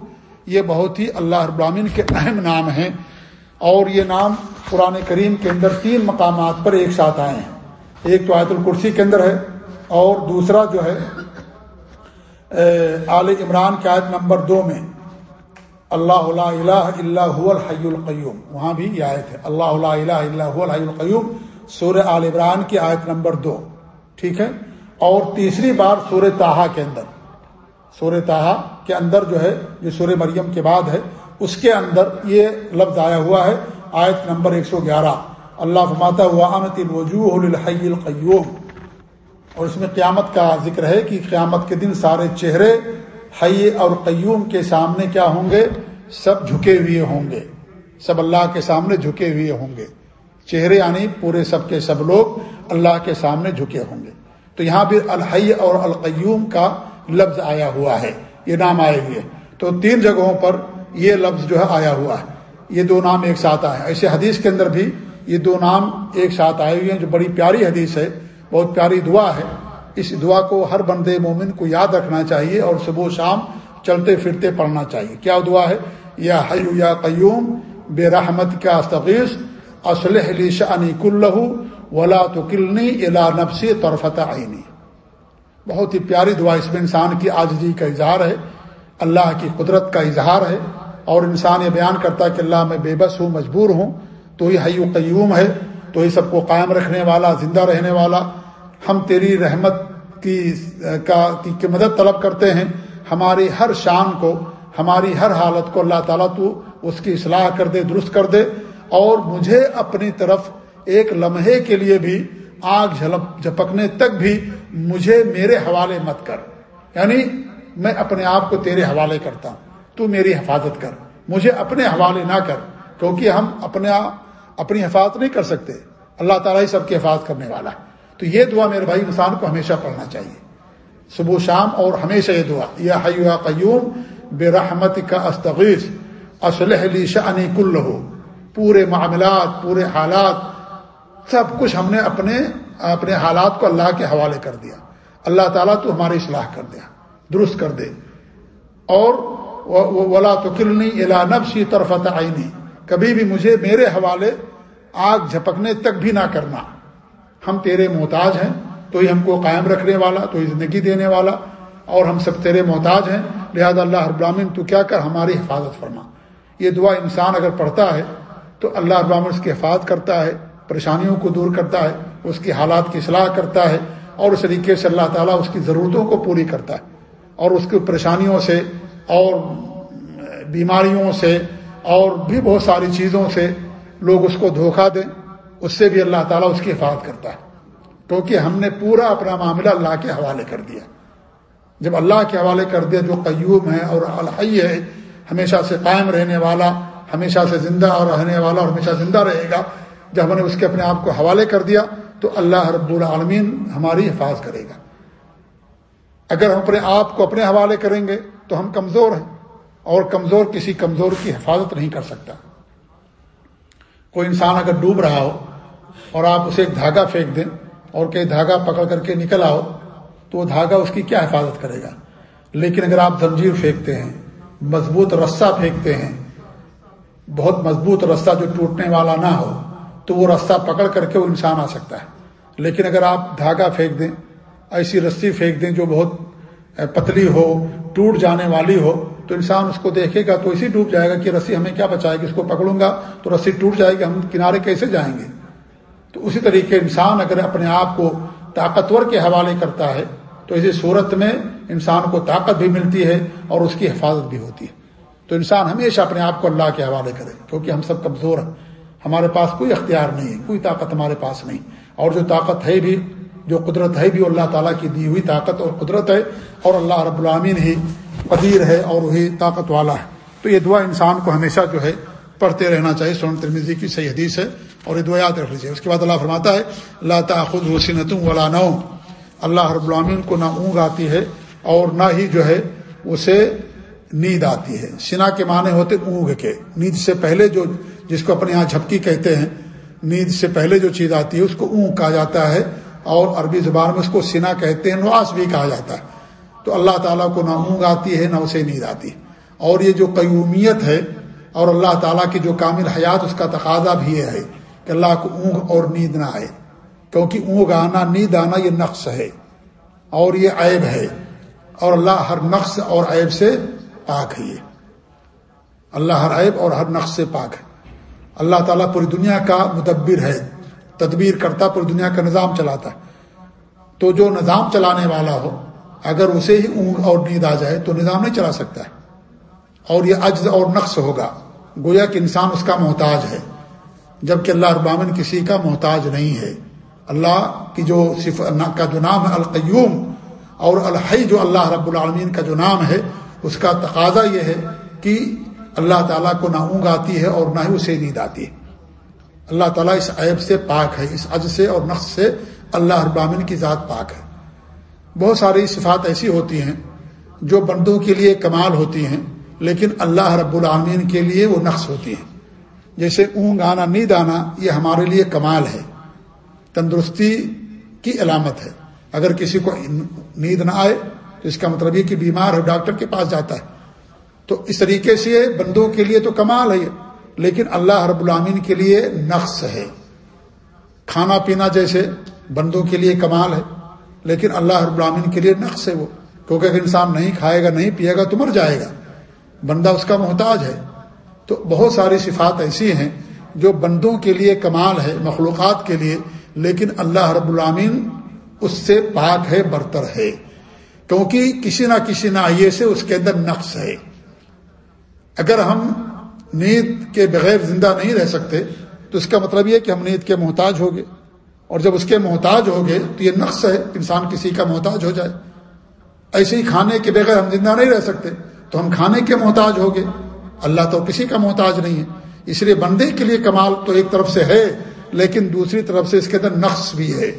یہ بہت ہی اللہ رب کے اہم نام ہیں۔ اور یہ نام قرآن کریم کے اندر تین مقامات پر ایک ساتھ آئے ہیں۔ ایک تو آیت الکرسی کے اندر ہے اور دوسرا جو ہے آل عمران کی آیت نمبر دو میں، اللہ الہ اللہ الحی القیوم۔ وہاں بھی یہ آیت ہے، اللہ الہ اللہ الحی القیوم۔ سور عال عمران کی آیت نمبر دو، ٹھیک ہے؟ اور تیسری بار سور تاہا کے اندر۔ سور تاہا کے اندر جو ہے جو سور مریم کے بعد ہے، اس کے اندر یہ لفظ آیا ہوا ہے، آیت نمبر ایک سو گیارہ۔ اللہ فماتا وامت الوجوہ الحی القیوم اور اس میں قیامت کا ذکر ہے کہ قیامت کے دن سارے چہرے حی اور قیوم کے سامنے کیا ہوں گے؟ سب جھکے ہوئے ہوں گے۔ سب اللہ کے سامنے جھکے ہوئے ہوں گے۔ چہرے یعنی پورے سب کے سب لوگ اللہ کے سامنے جھکے ہوں گے۔ تو یہاں بھی الحی اور القیوم کا لفظ آیا ہوا ہے، یہ نام آئے ہوئے۔ تو تین جگہوں پر یہ لفظ جو ہے آیا ہوا ہے۔ یہ دو نام ایک ساتھ آئے ایسے حدیث کے اندر بھی یہ دو نام ایک ساتھ آئے ہوئے ہیں، جو بڑی پیاری حدیث ہے، بہت پیاری دعا ہے۔ اس دعا کو ہر بندے مومن کو یاد رکھنا چاہیے اور صبح و شام چلتے پھرتے پڑھنا چاہیے۔ کیا دعا ہے؟ یا حیو یا قیوم، بے رحمت کا استغیث اسلح علی شانی کلو ولا تو کلنی الا نفسی طرفت عینی بہت ہی پیاری دعا اس میں انسان کی آجزی کا اظہار ہے۔ اللہ کی قدرت کا اظہار ہے۔ اور انسان یہ بیان کرتا ہے کہ اللہ میں بے بس ہوں، مجبور ہوں۔ تو یہ حیو قیوم ہے۔ تو یہ سب کو قائم رکھنے والا، زندہ رہنے والا۔ ہم تیری رحمت کی، کا، کی مدد طلب کرتے ہیں۔ ہماری ہر شان کو، ہماری ہر حالت کو اللہ تعالیٰ تو اس کی اصلاح کر دے، درست کر دے۔ اور مجھے اپنی طرف ایک لمحے کے لیے بھی آگ جھلپ جھپکنے تک بھی مجھے میرے حوالے مت کر۔ یعنی میں اپنے آپ کو تیرے حوالے کرتا ہوں۔ تو میری حفاظت کر۔ مجھے اپنے حوالے نہ کر۔ کیونکہ ہم اپنے اپنی حفاظت نہیں کر سکتے۔ اللہ تعالیٰ ہی سب کی حفاظت کرنے والا ہے۔ تو یہ دعا میرے بھائی انسان کو ہمیشہ پڑھنا چاہیے۔ صبح و شام اور ہمیشہ یہ دعا۔ یا حیو قیوم بے رحمت کا استغیث اسلح لی کل ہو پورے معاملات، پورے حالات، سب کچھ ہم نے اپنے اپنے حالات کو اللہ کے حوالے کر دیا۔ اللہ تعالیٰ تو ہماری اصلاح کر دیا، درست کر دے۔ اور ولا تو کلنی الا نفسی طرفت آئینی کبھی بھی مجھے میرے حوالے آگ جھپکنے تک بھی نہ کرنا۔ ہم تیرے محتاج ہیں، تو ہی ہم کو قائم رکھنے والا، تو ہی زندگی دینے والا، اور ہم سب تیرے محتاج ہیں۔ لہذا اللہ ابراہین تو کیا کر، ہماری حفاظت فرما۔ یہ دعا انسان اگر پڑھتا ہے تو اللہ ابراہین اس کی حفاظت کرتا ہے، پریشانیوں کو دور کرتا ہے، اس کی حالات کی اصلاح کرتا ہے اور اس طریقے سے اللہ تعالیٰ اس کی ضرورتوں کو پوری کرتا ہے اور اس کی پریشانیوں سے اور بیماریوں سے اور بھی بہت ساری چیزوں سے لوگ اس کو دھوکہ دیں، اس سے بھی اللہ تعالیٰ اس کی حفاظت کرتا ہے۔ کیونکہ ہم نے پورا اپنا معاملہ اللہ کے حوالے کر دیا۔ جب اللہ کے حوالے کر دیا، جو قیوم ہے اور الحی ہے، ہمیشہ سے قائم رہنے والا ہمیشہ سے زندہ اور رہنے والا اور ہمیشہ زندہ رہے گا۔ جب ہم نے اس کے اپنے آپ کو حوالے کر دیا تو اللہ رب العالمین ہماری حفاظت کرے گا۔ اگر ہم اپنے آپ کو اپنے حوالے کریں گے تو ہم کمزور ہیں اور کمزور کسی کمزور کی حفاظت نہیں کر سکتا۔ کوئی انسان اگر ڈوب رہا ہو اور آپ اسے ایک دھاگا پھینک دیں اور کہیں دھاگا پکڑ کر کے نکل آؤ تو وہ دھاگا اس کی کیا حفاظت کرے گا؟ لیکن اگر آپ زنجیر پھینکتے ہیں، مضبوط رسہ پھینکتے ہیں بہت مضبوط رسہ جو ٹوٹنے والا نہ ہو، تو وہ رسہ پکڑ کر کے وہ انسان آ سکتا ہے۔ لیکن اگر آپ دھاگا پھینک دیں، ایسی رسی پھینک دیں جو بہت پتلی ہو، ٹوٹ جانے والی ہو، تو انسان اس کو دیکھے گا تو اسی ڈوب جائے گا کہ رسی ہمیں کیا بچائے گی، اس کو پکڑوں گا تو رسی ٹوٹ جائے گی، ہم کنارے کیسے جائیں گے؟ تو اسی طریقے انسان اگر اپنے آپ کو طاقتور کے حوالے کرتا ہے، تو اسی صورت میں انسان کو طاقت بھی ملتی ہے اور اس کی حفاظت بھی ہوتی ہے۔ تو انسان ہمیشہ اپنے آپ کو اللہ کے حوالے کرے، کیونکہ ہم سب کمزور ہیں۔ ہمارے پاس کوئی اختیار نہیں ہے، کوئی طاقت ہمارے پاس نہیں۔ اور جو طاقت ہے بھی، جو قدرت ہے بھی اللہ تعالیٰ کی دی ہوئی طاقت اور قدرت ہے اور اللہ رب العامین ہی قدیر ہے اور وہی طاقت والا ہے۔ تو یہ دعا انسان کو ہمیشہ جو ہے پڑھتے رہنا چاہیے۔ سون ترمیزی کی صحیح حدیث ہے اور یہ دعا یاد رکھ لیجیے اس کے بعد اللہ فرماتا ہے اللہ تاخذ حسینت ولا نو اللہ رب العامین کو نہ اونگ آتی ہے اور نہ ہی جو ہے اسے نیند آتی ہے۔ سنا کے معنی ہوتے اونگ کے۔ نیند سے پہلے جو جس کو اپنے یہاں جھپکی کہتے ہیں، نیند سے پہلے جو چیز آتی ہے، اس کو اونگ کہا جاتا ہے۔ اور عربی زبان میں اس کو سنا کہتے ہیں، نواس بھی کہا جاتا ہے۔ تو اللہ تعالیٰ کو نہ اونگ آتی ہے، نہ اسے نیند آتی ہے۔ اور یہ جو قیومیت ہے، اور اللہ تعالیٰ کی جو کامل حیات، اس کا تقاضا بھی یہ ہے کہ اللہ کو اونگ اور نیند نہ آئے۔ کیونکہ اونگ آنا، نیند آنا یہ نقص ہے۔ اور یہ عیب ہے۔ اور اللہ ہر نقص اور عیب سے پاک ہے یہ۔ اللہ ہر عیب اور ہر نقص سے پاک ہے۔ اللہ تعالیٰ پوری دنیا کا مدبر ہے۔ تدبیر کرتا پوری دنیا کا نظام چلاتا ہے۔ تو جو نظام چلانے والا ہو، اگر اسے ہی اونگ اور نیند آ جائے تو نظام نہیں چلا سکتا ہے۔ اور یہ عجز اور نقص ہوگا۔ گویا کہ انسان اس کا محتاج ہے جبکہ اللہ ابامن کسی کا محتاج نہیں ہے۔ اللہ کی جو صف کا جو نام ہے القیوم اور الحی جو اللہ رب العالمین کا جو نام ہے اس کا تقاضا یہ ہے کہ اللہ تعالیٰ کو نہ اونگ آتی ہے اور نہ ہی اسے نیند آتی ہے۔ اللہ تعالیٰ اس عیب سے پاک ہے، اس عج سے اور نقص سے اللہ ابامن کی ذات پاک ہے۔ بہت ساری صفات ایسی ہوتی ہیں جو بندوں کے لیے کمال ہوتی ہیں، لیکن اللہ رب العالمین کے لیے وہ نقص ہوتی ہیں۔ جیسے اونگ آنا، نیند آنا، یہ ہمارے لیے کمال ہے، تندرستی کی علامت ہے۔ اگر کسی کو نیند نہ آئے تو اس کا مطلب یہ کہ بیمار ہے ڈاکٹر کے پاس جاتا ہے۔ تو اس طریقے سے بندوں کے لیے تو کمال ہے لیکن اللہ رب العامین کے لیے نقص ہے۔ کھانا پینا جیسے بندوں کے لیے کمال ہے، لیکن اللہ رب العامین کے لیے نقص ہے وہ۔ کیونکہ اگر انسان نہیں کھائے گا، نہیں پیے گا تو مر جائے گا۔ بندہ اس کا محتاج ہے۔ تو بہت ساری صفات ایسی ہیں جو بندوں کے لیے کمال ہے، مخلوقات کے لیے، لیکن اللہ رب العامین اس سے پاک ہے، برتر ہے۔ کیونکہ کسی نہ کسی ناحیے سے اس کے اندر نقص ہے۔ اگر ہم نیند کے بغیر زندہ نہیں رہ سکتے، تو اس کا مطلب یہ کہ ہم نیند کے محتاج ہو گئے۔ اور جب اس کے محتاج ہو گئے، تو یہ نقص ہے، انسان کسی کا محتاج ہو جائے۔ ایسے ہی کھانے کے بغیر ہم زندہ نہیں رہ سکتے، تو ہم کھانے کے محتاج ہو گئے۔ اللہ تو کسی کا محتاج نہیں ہے۔ اس لیے بندے کے لیے کمال تو ایک طرف سے ہے، لیکن دوسری طرف سے اس کے اندر نقص بھی ہے۔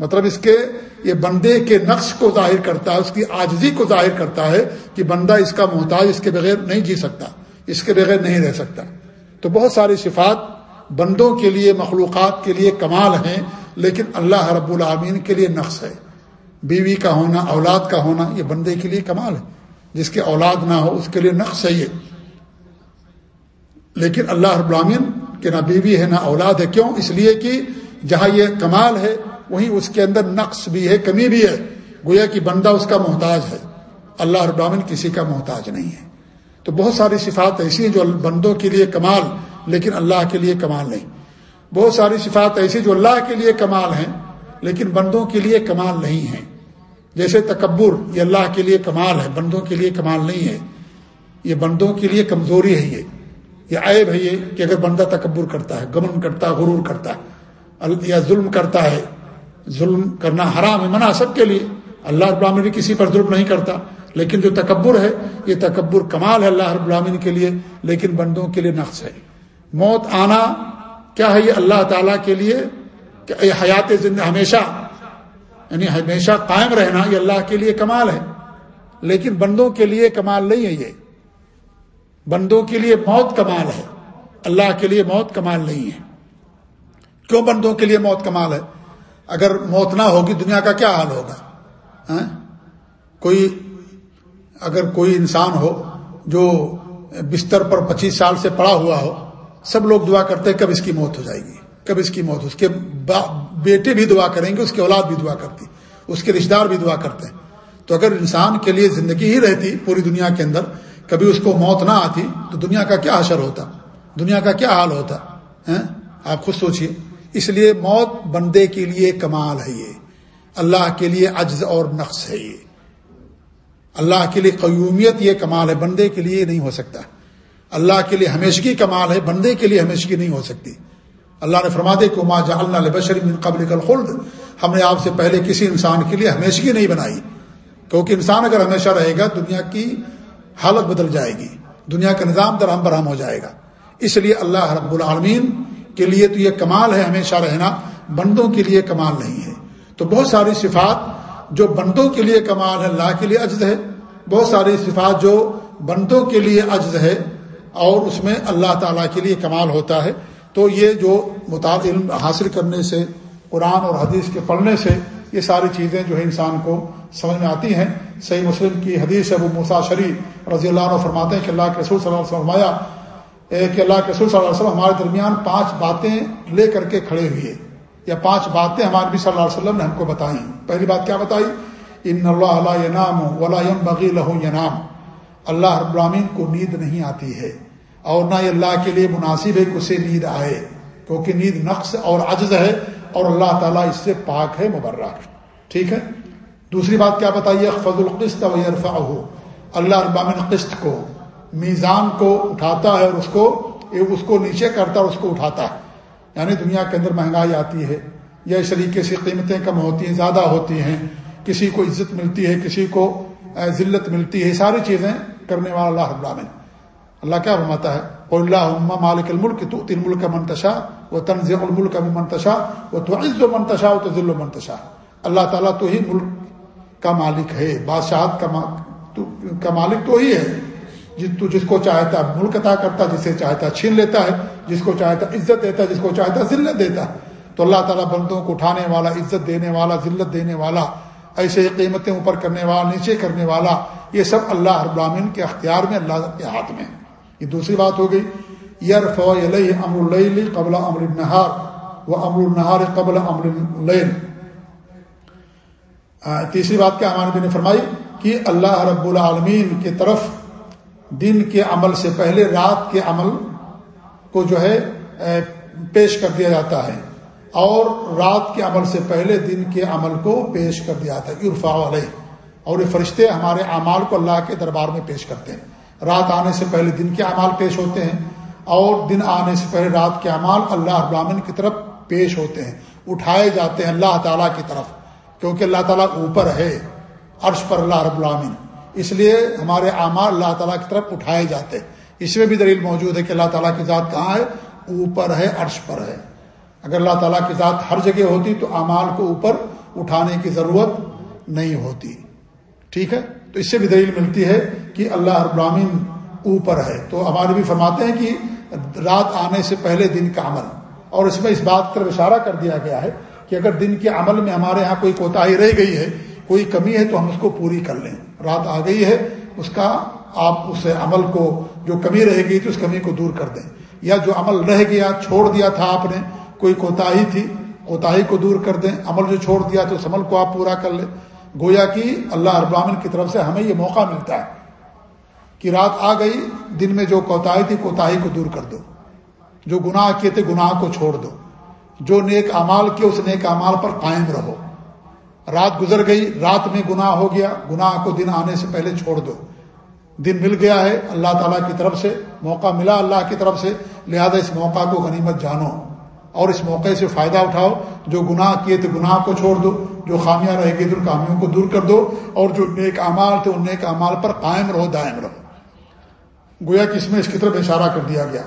مطلب اس کے یہ بندے کے نقص کو ظاہر کرتا ہے، اس کی آجزی کو ظاہر کرتا ہے کہ بندہ اس کا محتاج اس کے بغیر نہیں جی سکتا، اس کے بغیر نہیں رہ سکتا۔ تو بہت ساری صفات بندوں کے لیے، مخلوقات کے لیے کمال ہیں، لیکن اللہ رب العامین کے لیے نقص ہے۔ بیوی کا ہونا، اولاد کا ہونا، یہ بندے کے لیے کمال ہے۔ جس کے اولاد نہ ہو، اس کے لیے نقص ہے یہ۔ لیکن اللہ رب العامین کے نہ بیوی ہے، نہ اولاد ہے۔ کیوں؟ اس لیے کہ جہاں یہ کمال ہے وہیں اس کے اندر نقص بھی ہے، کمی بھی ہے۔ گویا کہ بندہ اس کا محتاج ہے۔ اللہ رب العالمین کسی کا محتاج نہیں ہے۔ تو بہت ساری صفات ایسی ہیں جو بندوں کے لیے کمال، لیکن اللہ کے لیے کمال نہیں۔ بہت ساری صفات ایسی جو اللہ کے لیے کمال ہیں، لیکن بندوں کے لیے کمال نہیں ہیں۔ جیسے تکبر، یہ اللہ کے لیے کمال ہے، بندوں کے لیے کمال نہیں ہے۔ یہ بندوں کے لیے کمزوری ہے یہ۔ یہ عیب ہے یہ کہ اگر بندہ تکبر کرتا ہے، گمن کرتا ہے، غرور کرتا ہے، یا ظلم کرتا ہے ظلم کرنا حرام ہے منع سب کے لیے۔ اللہ رب العالمین بھی کسی پر ظلم نہیں کرتا۔ لیکن جو تکبر ہے، یہ تکبر کمال ہے اللہ رب العالمین کے لیے، لیکن بندوں کے لیے نقص ہے۔ موت آنا کیا ہے یہ اللہ تعالیٰ کے لیے؟ کہ حیات زندہ ہمیشہ یعنی ہمیشہ قائم رہنا یہ اللہ کے لیے کمال ہے۔ لیکن بندوں کے لیے کمال نہیں ہے یہ۔ بندوں کے لیے موت کمال ہے۔ اللہ کے لیے موت کمال نہیں ہے۔ کیوں بندوں کے لیے موت کمال ہے؟ اگر موت نہ ہوگی دنیا کا کیا حال ہوگا؟ ہاں؟ کوئی اگر کوئی انسان ہو جو بستر پر پچیس سال سے پڑا ہوا ہو، سب لوگ دعا کرتے ہیں کب اس کی موت ہو جائے گی؟ کب اس کی موت اس کے بیٹے بھی دعا کریں گے، اس کی اولاد بھی دعا کرتی، اس کے رشتے دار بھی دعا کرتے ہیں۔ تو اگر انسان کے لیے زندگی ہی رہتی پوری دنیا کے اندر، کبھی اس کو موت نہ آتی، تو دنیا کا کیا اثر ہوتا؟ دنیا کا کیا حال ہوتا؟ ہاں؟ آپ خود سوچئے۔ اس لیے موت بندے کے لیے کمال ہے یہ۔ اللہ کے لیے عجز اور نقص ہے یہ۔ اللہ کے لیے قیومیت یہ کمال ہے، بندے کے لیے نہیں ہو سکتا۔ اللہ کے لیے ہمیشگی کمال ہے، بندے کے لیے ہمیشگی نہیں ہو سکتی۔ اللہ نے فرما دے کہ ما جا بشر من قبل الخلد ہم نے آپ سے پہلے کسی انسان کے لیے ہمیشگی نہیں بنائی۔ کیونکہ انسان اگر ہمیشہ رہے گا، دنیا کی حالت بدل جائے گی۔ دنیا کا نظام درہم برہم ہو جائے گا۔ اس لیے اللہ رب العالمین کے لیے تو یہ کمال ہے ہمیشہ رہنا، بندوں کے لیے کمال نہیں ہے۔ تو بہت ساری صفات جو بندوں کے لیے کمال ہے، اللہ کے لیے عجز ہے۔ بہت ساری صفات جو بندوں کے لیے عجز ہے اور اس میں اللہ تعالیٰ کے لیے کمال ہوتا ہے۔ تو یہ جو مطالع علم حاصل کرنے سے، قرآن اور حدیث کے پڑھنے سے یہ ساری چیزیں جو ہے انسان کو سمجھ میں آتی ہیں۔ صحیح مسلم کی حدیث ہے وہ موسا شریف رضی اللہ عنہ فرماتے ہیں کہ اللہ کے رسول صلی اللہ علیہ وسلم فرمایا کہ اللہ کے رسول صلی اللہ علیہ وسلم ہمارے درمیان پانچ باتیں لے کر کے کھڑے ہوئے یا پانچ باتیں ہمارے نبی صلی اللہ علیہ وسلم نے ہم کو بتائی پہلی بات کیا بتائی؟ ان اللہ علیہ ینام ولا یم بغی لہو ینام۔ اللہ رب العالمین کو نیند نہیں آتی ہے اور نہ یہ اللہ کے لیے مناسب ہے کہ اسے نیند آئے، کیونکہ نیند نقص اور عجز ہے اور اللہ تعالیٰ اس سے پاک ہے مبرہ ٹھیک ہے؟ دوسری بات کیا بتائیے؟ فض القسط و یرفا ہو اللہ ابامن قسط کو میزان کو اٹھاتا ہے اور اس کو اس کو نیچے کرتا ہے اور اس کو اٹھاتا ہے۔ یعنی دنیا کے اندر مہنگائی آتی ہے، یا اس طریقے سے قیمتیں کم ہوتی ہیں، زیادہ ہوتی ہیں، کسی کو عزت ملتی ہے، کسی کو ذلت ملتی ہے ساری چیزیں کرنے والا اللہ رب العالمین۔ اللہ کیا فرماتا ہے؟ اللہ مالک الملک تو تن ملک کا منتشا وہ تنز الملک کا منتشا وہ تو عز و منتشا وہ تو ذل و منتشا اللہ تعالیٰ تو ہی ملک کا مالک ہے، بادشاہت کا مالک تو ہی ہے۔ جس تو جس کو چاہتا ملک عطا کرتا، جسے چاہتا چھین لیتا ہے، جس کو چاہتا عزت دیتا جس کو چاہتا ذلت دیتا تو اللہ تعالیٰ بندوں کو اٹھانے والا، عزت دینے والا، ذلت دینے والا، ایسے قیمتیں اوپر کرنے والا، نیچے کرنے والا، یہ سب اللہ ابرامین کے اختیار میں، اللہ کے ہاتھ میں۔ یہ دوسری بات ہو گئی یار فو امر اللیل قبل امر النہار و امر النہار قبل امر اللیل۔ تیسری بات کیا ہمارے نے فرمائی؟ کہ اللہ رب العالمین کی طرف دن کے عمل سے پہلے، رات کے عمل کو جو ہے پیش کر دیا جاتا ہے۔ اور رات کے عمل سے پہلے دن کے عمل کو پیش کر دیا جاتا ہے عرفا علیہ۔ اور یہ فرشتے ہمارے اعمال کو اللہ کے دربار میں پیش کرتے ہیں۔ رات آنے سے پہلے دن کے اعمال پیش ہوتے ہیں، اور دن آنے سے پہلے رات کے اعمال اللہ ابراہین کی طرف پیش ہوتے ہیں، اٹھائے جاتے ہیں اللہ تعالیٰ کی طرف، کیونکہ اللہ تعالیٰ اوپر ہے، عرش پر اللہ رب العامن اس لیے ہمارے اعمال اللہ تعالیٰ کی طرف اٹھائے جاتے ہیں۔ اس میں بھی دلیل موجود ہے کہ اللہ تعالیٰ کی ذات کہاں ہے؟ اوپر ہے، عرش پر ہے۔ اگر اللہ تعالیٰ کی ذات ہر جگہ ہوتی تو اعمال کو اوپر اٹھانے کی ضرورت نہیں ہوتی۔ ٹھیک ہے؟ تو اس سے بھی دلیل ملتی ہے کہ اللہ ابراہین اوپر ہے۔ تو ہمارے بھی فرماتے ہیں کہ رات آنے سے پہلے دن کا عمل۔ اور اس میں اس بات پر اشارہ کر دیا گیا ہے کہ اگر دن کے عمل میں ہمارے ہاں کوئی کوتاہی رہ گئی ہے کوئی کمی ہے تو ہم اس کو پوری کر لیں۔ رات آ گئی ہے، اس کا آپ اس عمل کو، جو کمی رہ گئی تھی، اس کمی کو دور کر دیں۔ یا جو عمل رہ گیا، چھوڑ دیا تھا آپ نے، کوئی کوتاہی تھی، کوتاہی کو دور کر دیں۔ عمل جو چھوڑ دیا تو اس عمل کو آپ پورا کر لیں۔ گویا کہ اللہ ابراہین کی طرف سے ہمیں یہ موقع ملتا ہے کہ رات آ گئی، دن میں جو کوتاہی تھی، کوتاہی کو دور کر دو۔ جو گناہ کیے تھے، گناہ کو چھوڑ دو۔ جو نیک امال کیے، اس نیک امال پر قائم رہو۔ رات گزر گئی، رات میں گناہ ہو گیا، گناہ کو دن آنے سے پہلے چھوڑ دو۔ دن مل گیا ہے اللہ تعالیٰ کی طرف سے، موقع ملا اللہ کی طرف سے، لہذا اس موقع کو غنیمت جانو۔ اور اس موقع سے فائدہ اٹھاؤ، جو گناہ کیے تھے گناہ کو چھوڑ دو، جو خامیاں رہ گئی تو خامیوں کو دور کر دو، اور جو نیک امال تھے ان نیک امال پر قائم رہو، دائم رہو۔ گویا کہ اس میں اس کی طرف اشارہ کر دیا گیا۔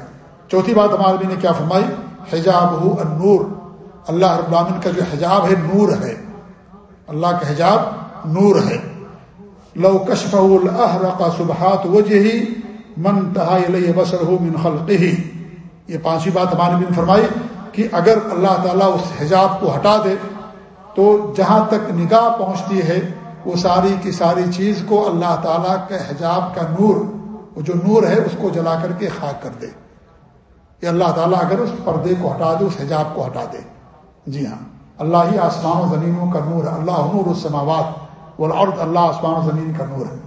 چوتھی بات ہمارے بھی نے کیا فرمائی؟ حجاب ہو نور اللہ رب العالمین کا جو حجاب ہے، نور ہے۔ اللہ کا حجاب نور ہے۔ لو کشف کا سبحات وجہ من تہا بسر ہو من خلق ہی یہ پانچویں بات ہمارے بھی فرمائی کہ اگر اللہ تعالیٰ اس حجاب کو ہٹا دے تو جہاں تک نگاہ پہنچتی ہے، وہ ساری کی ساری چیز کو اللہ تعالیٰ کے حجاب کا نور، وہ جو نور ہے، اس کو جلا کر کے خاک کر دے۔ کہ اللہ تعالیٰ اگر اس پردے کو ہٹا دے، اس حجاب کو ہٹا دے۔ جی ہاں۔ اللہ ہی آسمان و زمینوں کا نور ہے۔ اللہ نور السماوات والارض، اللہ آسمان و زمین کا نور ہے۔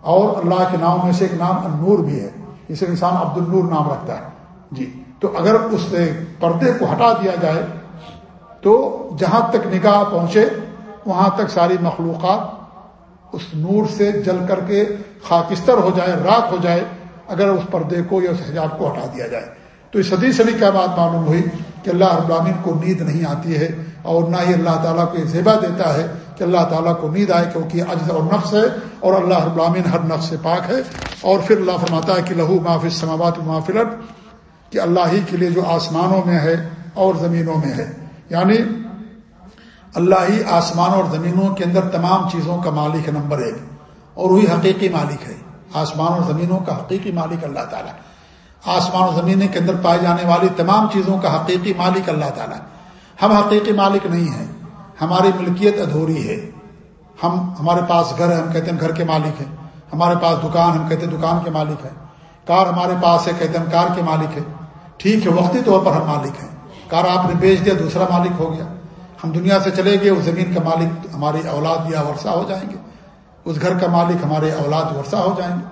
اور اللہ کے نام میں سے ایک نام النور بھی ہے۔ اسے انسان عبد النور نام رکھتا ہے۔ جی۔ تو اگر اس پردے کو ہٹا دیا جائے، تو جہاں تک نگاہ پہنچے، وہاں تک ساری مخلوقات اس نور سے جل کر کے خاکستر ہو جائے راک ہو جائے، اگر اس پردے کو یا اس حجاب کو ہٹا دیا جائے۔ تو اس حدیث سے بھی کیا بات معلوم ہوئی کہ اللہ ابراہین کو نیند نہیں آتی ہے اور نہ ہی اللہ تعالیٰ کو یہ زیبہ دیتا ہے کہ اللہ تعالیٰ کو نیند آئے کیونکہ اجز اور نفس ہے اور اللہ ابراہین ہر نفس سے پاک ہے اور پھر اللہ فرماتا ہے کہ لہو معاف سماوات معافلت کہ اللہ ہی کے لیے جو آسمانوں میں ہے اور زمینوں میں ہے یعنی اللہ ہی آسمانوں اور زمینوں کے اندر تمام چیزوں کا مالک ہے نمبر ایک اور وہی حقیقی مالک ہے آسمان اور زمینوں کا حقیقی مالک اللہ تعالیٰ آسمان اور زمین کے اندر پائے جانے والی تمام چیزوں کا حقیقی مالک اللہ تعالیٰ ہم حقیقی مالک نہیں ہیں۔ ہماری ملکیت ادھوری ہے۔ ہم، ہمارے پاس گھر ہے، ہم کہتے ہیں گھر کے مالک ہیں۔ ہمارے پاس دکان ہم کہتے ہیں دکان کے مالک ہے کار ہمارے پاس ہے، کہتے ہیں ہم کار کے مالک ہے ٹھیک ہے، وقتی طور پر ہم مالک ہیں۔ کار آپ نے بیچ دیا، دوسرا مالک ہو گیا۔ ہم دنیا سے چلے گئے، اس زمین کا مالک ہماری اولاد یا ورثہ ہو جائیں گے۔ اس گھر کا مالک ہمارے اولاد ورثہ ہو جائیں گے۔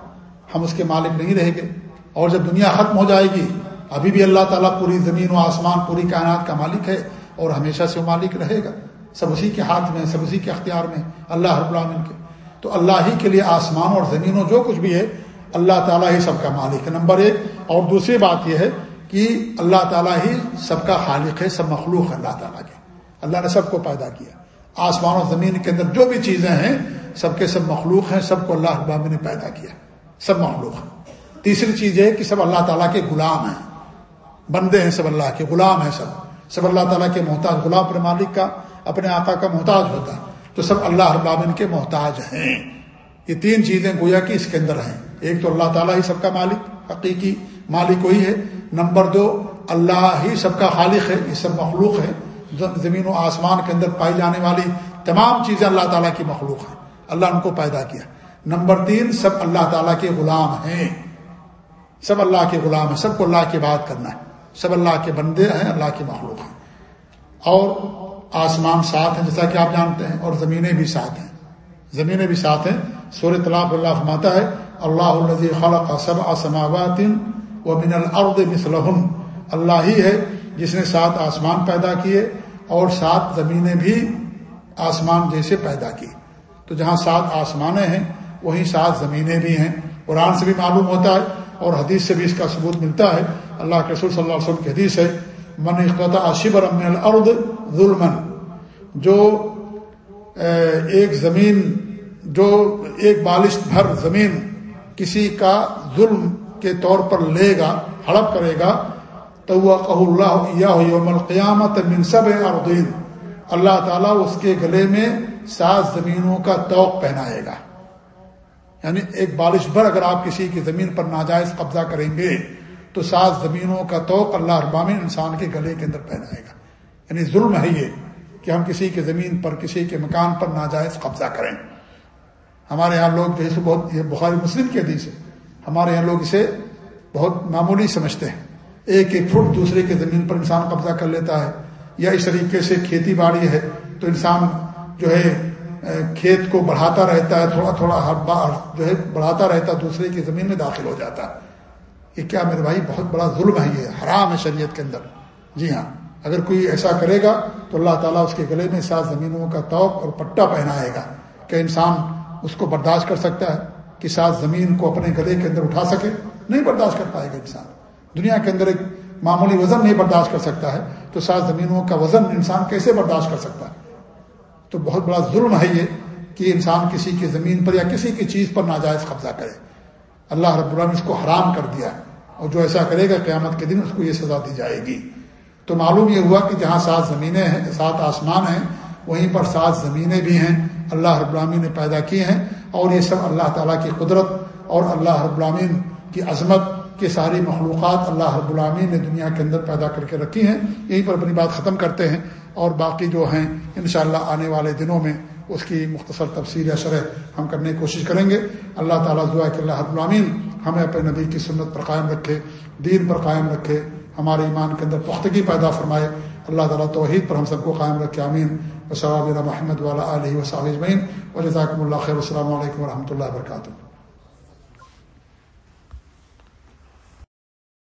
ہم اس کے مالک نہیں رہیں گے اور جب دنیا ختم ہو جائے گی، ابھی بھی اللہ تعالیٰ پوری زمین و آسمان، پوری کائنات کا مالک ہے اور ہمیشہ سے وہ مالک رہے گا۔ سب اسی کے ہاتھ میں، سب اسی کے اختیار میں، اللہ رب العالمین کے۔ تو اللہ ہی کے لیے آسمان اور زمین و جو کچھ بھی ہے، اللہ تعالیٰ ہی سب کا مالک ہے۔ نمبر ایک۔ اور دوسری بات یہ ہے کہ اللہ تعالیٰ ہی سب کا خالق ہے، سب مخلوق ہے اللہ تعالیٰ کے۔ اللہ نے سب کو پیدا کیا۔ آسمان و زمین کے اندر جو بھی چیزیں ہیں، سب کے سب مخلوق ہیں، سب کو اللہ ابامن نے پیدا کیا۔ سب مخلوق ہیں۔ تیسری چیز ہے کہ سب اللہ تعالیٰ کے غلام ہیں۔ بندے ہیں سب اللہ کے غلام ہیں سب۔ سب اللہ تعالیٰ کے محتاج غلام اپنے مالک کا، اپنے آقا کا محتاج ہوتا۔ ہے تو سب اللہ ابامن کے محتاج ہیں۔ یہ تین چیزیں گویا کہ اس کے اندر ہیں۔ ایک تو اللہ تعالیٰ ہی سب کا مالک، حقیقی مالک وہی ہے۔ نمبر دو، اللہ ہی سب کا خالق ہے، یہ سب مخلوق ہے۔ زمین و آسمان کے اندر پائی جانے والی تمام چیزیں اللہ تعالیٰ کی مخلوق ہیں۔ اللہ ان کو پیدا کیا۔ نمبر تین، سب اللہ تعالیٰ کے غلام ہیں۔ سب اللہ کے غلام ہیں، سب کو اللہ کی بات کرنا ہے۔ سب اللہ کے بندے ہیں، اللہ کے مخلوق ہیں۔ اور آسمان ساتھ ہیں، جیسا کہ آپ جانتے ہیں، اور زمینیں بھی ساتھ ہیں۔ زمینیں بھی ساتھ ہیں۔ سور طلاق اللہ فرماتا ہے، اللہ الزی خلق سب آسماوات و من الارض مثلہم اللہ ہی ہے جس نے سات آسمان پیدا کیے اور سات زمینیں بھی آسمان جیسے پیدا کی۔ تو جہاں سات آسمانیں ہیں، وہیں سات زمینیں بھی ہیں۔ قرآن سے بھی معلوم ہوتا ہے اور حدیث سے بھی اس کا ثبوت ملتا ہے۔ اللہ کے رسول صلی اللہ علیہ وسلم کی حدیث ہے، من اقتا شبر من الارض ظلم جو ایک زمین، جو ایک بالش بھر زمین کسی کا ظلم کے طور پر لے گا، ہڑپ کرے گا تو وہ اللہ یوم القیامت منصب اردین اللہ تعالیٰ اس کے گلے میں سات زمینوں کا توق پہنائے گا۔ یعنی ایک بارش بھر اگر آپ کسی کی زمین پر ناجائز قبضہ کریں گے، تو سات زمینوں کا توق اللہ ابامن انسان کے گلے کے اندر پہنائے گا۔ یعنی ظلم ہے یہ کہ ہم کسی کی زمین پر، کسی کے مکان پر ناجائز قبضہ کریں۔ ہمارے یہاں لوگ جو ہے بہت، یہ بخاری مسلم کی حدیث ہے۔ ہمارے یہاں لوگ اسے بہت معمولی سمجھتے ہیں۔ ایک ایک فٹ دوسرے کی زمین پر انسان قبضہ کر لیتا ہے۔ یا اس طریقے سے کھیتی باڑی ہے تو انسان جو ہے کھیت کو بڑھاتا رہتا ہے، تھوڑا تھوڑا ہر بار جو ہے بڑھاتا رہتا ہے، دوسرے کی زمین میں داخل ہو جاتا ہے۔ یہ کیا میرے بھائی، بہت بڑا ظلم ہے یہ، حرام ہے شریعت کے اندر۔ جی ہاں اگر کوئی ایسا کرے گا تو اللہ تعالیٰ اس کے گلے میں سات زمینوں کا توق اور پٹا پہنائے گا کہ انسان اس کو برداشت کر سکتا ہے کہ سات زمین کو اپنے گلے کے اندر اٹھا سکے۔ نہیں برداشت کر پائے گا انسان۔ دنیا کے اندر ایک معمولی وزن نہیں برداشت کر سکتا ہے، تو سات زمینوں کا وزن انسان کیسے برداشت کر سکتا ہے؟ تو بہت بڑا ظلم ہے یہ کہ انسان کسی کی زمین پر یا کسی کی چیز پر ناجائز قبضہ کرے۔ اللہ رب اللہ نے اس کو حرام کر دیا اور جو ایسا کرے گا قیامت کے دن اس کو یہ سزا دی جائے گی۔ تو معلوم یہ ہوا کہ جہاں سات زمینیں ہیں، سات آسمان ہیں، وہیں پر سات زمینیں بھی ہیں۔ اللہ رب العالمین نے پیدا کی ہیں اور یہ سب اللہ تعالیٰ کی قدرت اور اللہ رب العالمین کی عظمت کی ساری مخلوقات اللہ رب العالمین نے دنیا کے اندر پیدا کر کے رکھی ہیں، یہیں پر اپنی بات ختم کرتے ہیں اور باقی جو ہیں، انشاءاللہ آنے والے دنوں میں اس کی مختصر تفصیل یا شرح ہم کرنے کی کوشش کریں گے۔ اللہ تعالیٰ دعا کہ اللہ العامین ہمیں اپنے نبی کی سنت پر قائم رکھے، دین پر قائم رکھے، ہمارے ایمان کے اندر پختگی پیدا فرمائے۔ اللہ تعالیٰ توحید پر ہم سب کو قائم رکھے امین و صحاب محمد والا علیہ وصاب اجمین و جزاکم اللہ خیر، السلام علیکم و اللہ وبرکاتہ۔